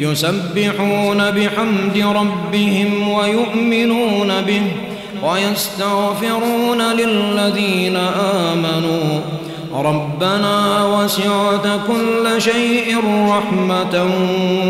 يسبحون بحمد ربهم ويؤمنون به ويستغفرون للذين آمنوا. ربنا وسعت كل شيء رحمة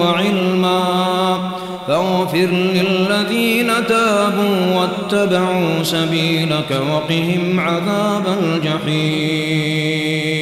وعلما. فاغفر للذين تابوا واتبعوا سبيلك وقهم عذاب الجحيم.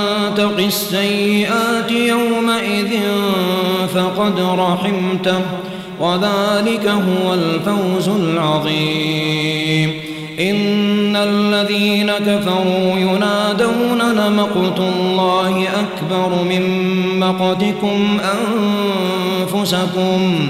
تق السيئات يومئذ فقد رحمته وذلك هو الفوز العظيم. إن الذين كفروا ينادون لمقت الله أكبر من مقتكم أنفسكم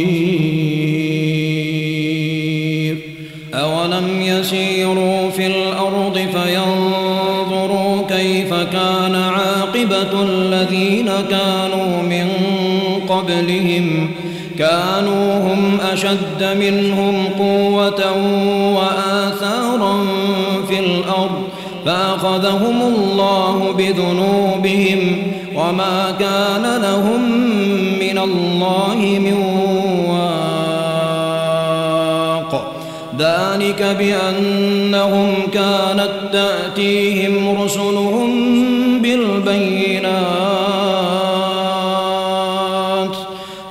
عاقبة الذين كانوا من قبلهم كانوا هم أشد منهم قوة وآثارا في الأرض فأخذهم الله بذنوبهم وما كان لهم من الله من واق ذلك بأنهم كانت تأتيهم رسلهم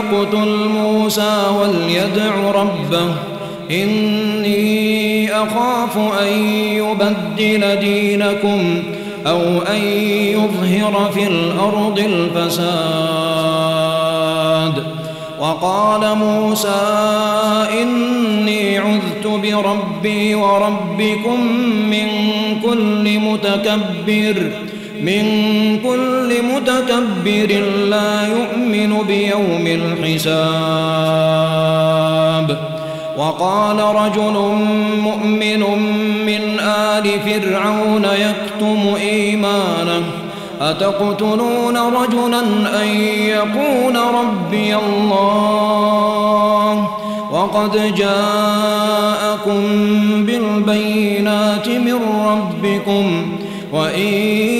أقتل موسى وليدع ربه. إني أخاف أن يبدل دينكم أو أن يظهر في الأرض الفساد. وقال موسى إني عذت بربي وربكم من كل متكبر. من كل متكبر لا يؤمن بيوم الحساب. وقال رجل مؤمن من آل فرعون يكتم إيمانه أتقتلون رجلا أن يقول ربي الله؟ وقد جاءكم بالبينات من ربكم وإن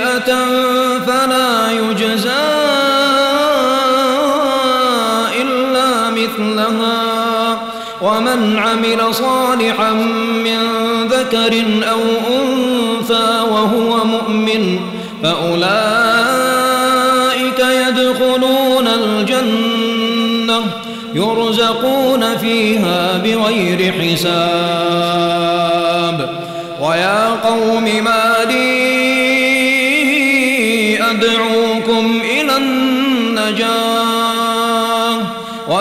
فلا يجزى إلا مثلها. ومن عمل صالحا من ذكر أو أنثى وهو مؤمن فأولئك يدخلون الجنة يرزقون فيها بغير حساب. ويا قوم ما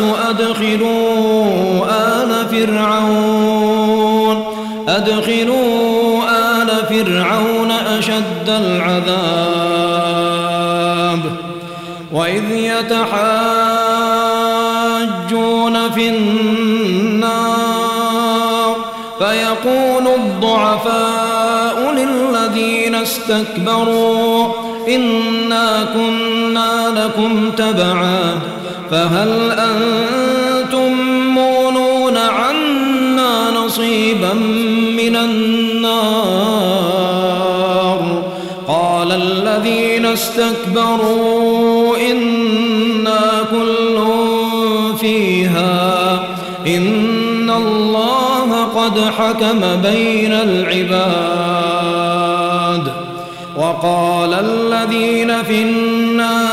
أدخلوا آل فرعون. أدخلوا آل فرعون أشد العذاب. وإذ يتحاجون في النار فيقول الضعفاء للذين استكبروا إنا كنا لكم تبعا. فهل أنتم مونون عنا نصيبا من النار؟ قال الذين استكبروا إنا كل فيها. إن الله قد حكم بين العباد. وقال الذين في النار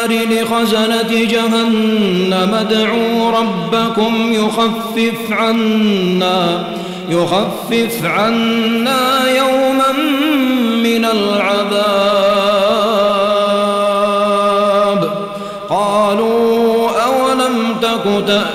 لخزنة جهنم. ادعوا ربكم يخفف عنا يخفف عنا يوما من العذاب. قالوا أولم تك تأتيكم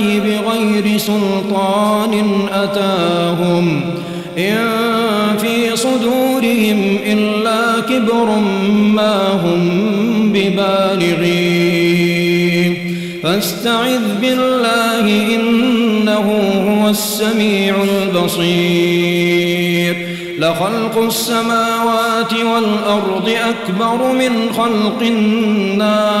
بغير سلطان أتاهم إن في صدورهم إلا كبر ما هم ببالغين. فاستعذ بالله إنه هو السميع البصير. لخلق السماوات والأرض أكبر من خلق الناس.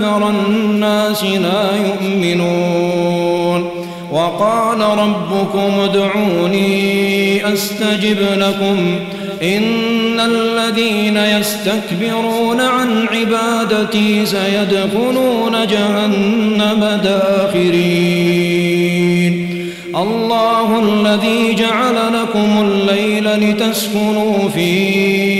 أكثر الناس لا يؤمنون. وقال ربكم ادعوني أستجب لكم. إن الذين يستكبرون عن عبادتي سيدخلون جهنم داخرين. الله الذي جعل لكم الليل لتسكنوا فيه.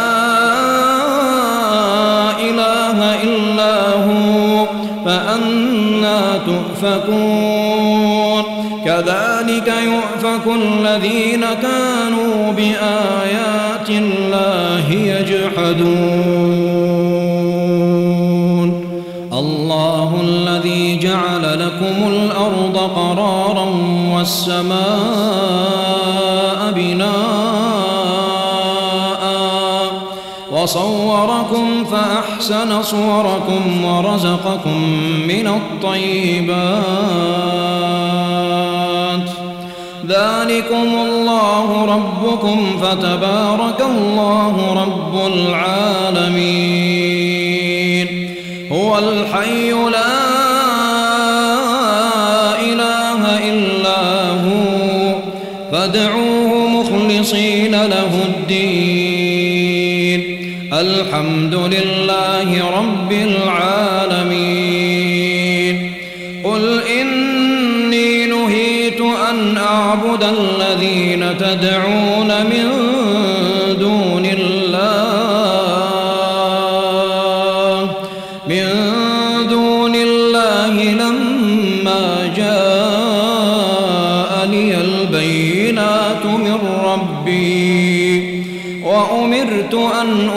تؤفكون كذلك يؤفك الذين كانوا بآيات الله يجحدون. الله الذي جعل لكم الأرض قرارا والسماء وصوركم فأحسن صوركم ورزقكم من الطيبات. ذلكم الله ربكم فتبارك الله رب العالمين. هو الحي لا إله إلا هو. فادعوه الحمد لله رب العالمين. قل إني نهيت أن أعبد الذين تدعون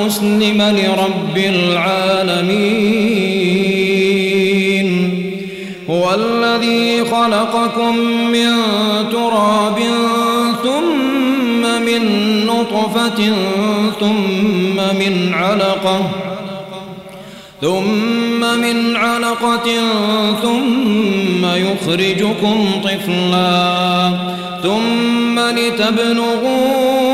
أن أسلم لرب العالمين. هو الذي خلقكم من تراب ثم من نطفة ثم من علقة ثم من علقة ثم يخرجكم طفلا ثم لتبلغوا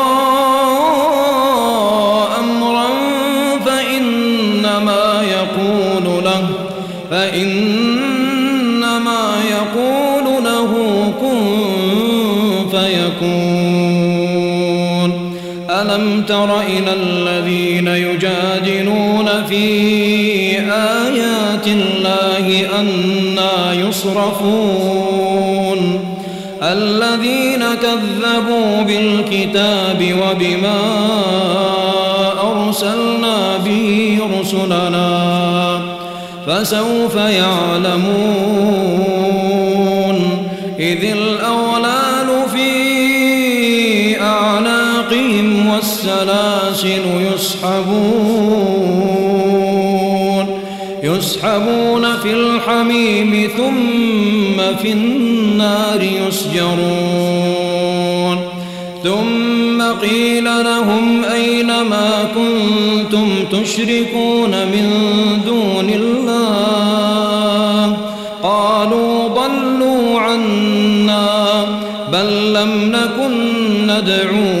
تر إلى الذين يجادلون في آيات الله أنا يصرفون. الذين كذبوا بالكتاب وبما أرسلنا به رسلنا فسوف يعلمون. إذ الأولال والسلاسل يسحبون يسحبون في الحميم ثم في النار يسجرون ثم قيل لهم أين ما كنتم تشركون من دون الله قالوا ضلوا عنا بل لم نكن ندعو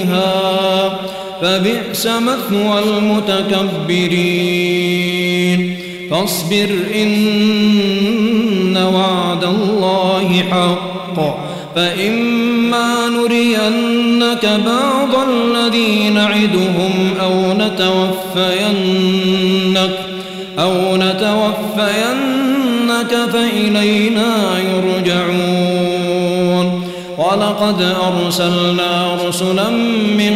فبئس مثوى المتكبرين. فاصبر إن وعد الله حق. فإما نرينك بعض الذي نعدهم أو نتوفينك أو نتوفينك فإلينا يرجعون. ولقد أرسلنا رسلا من